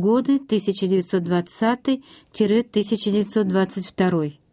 Годы 1920-1922.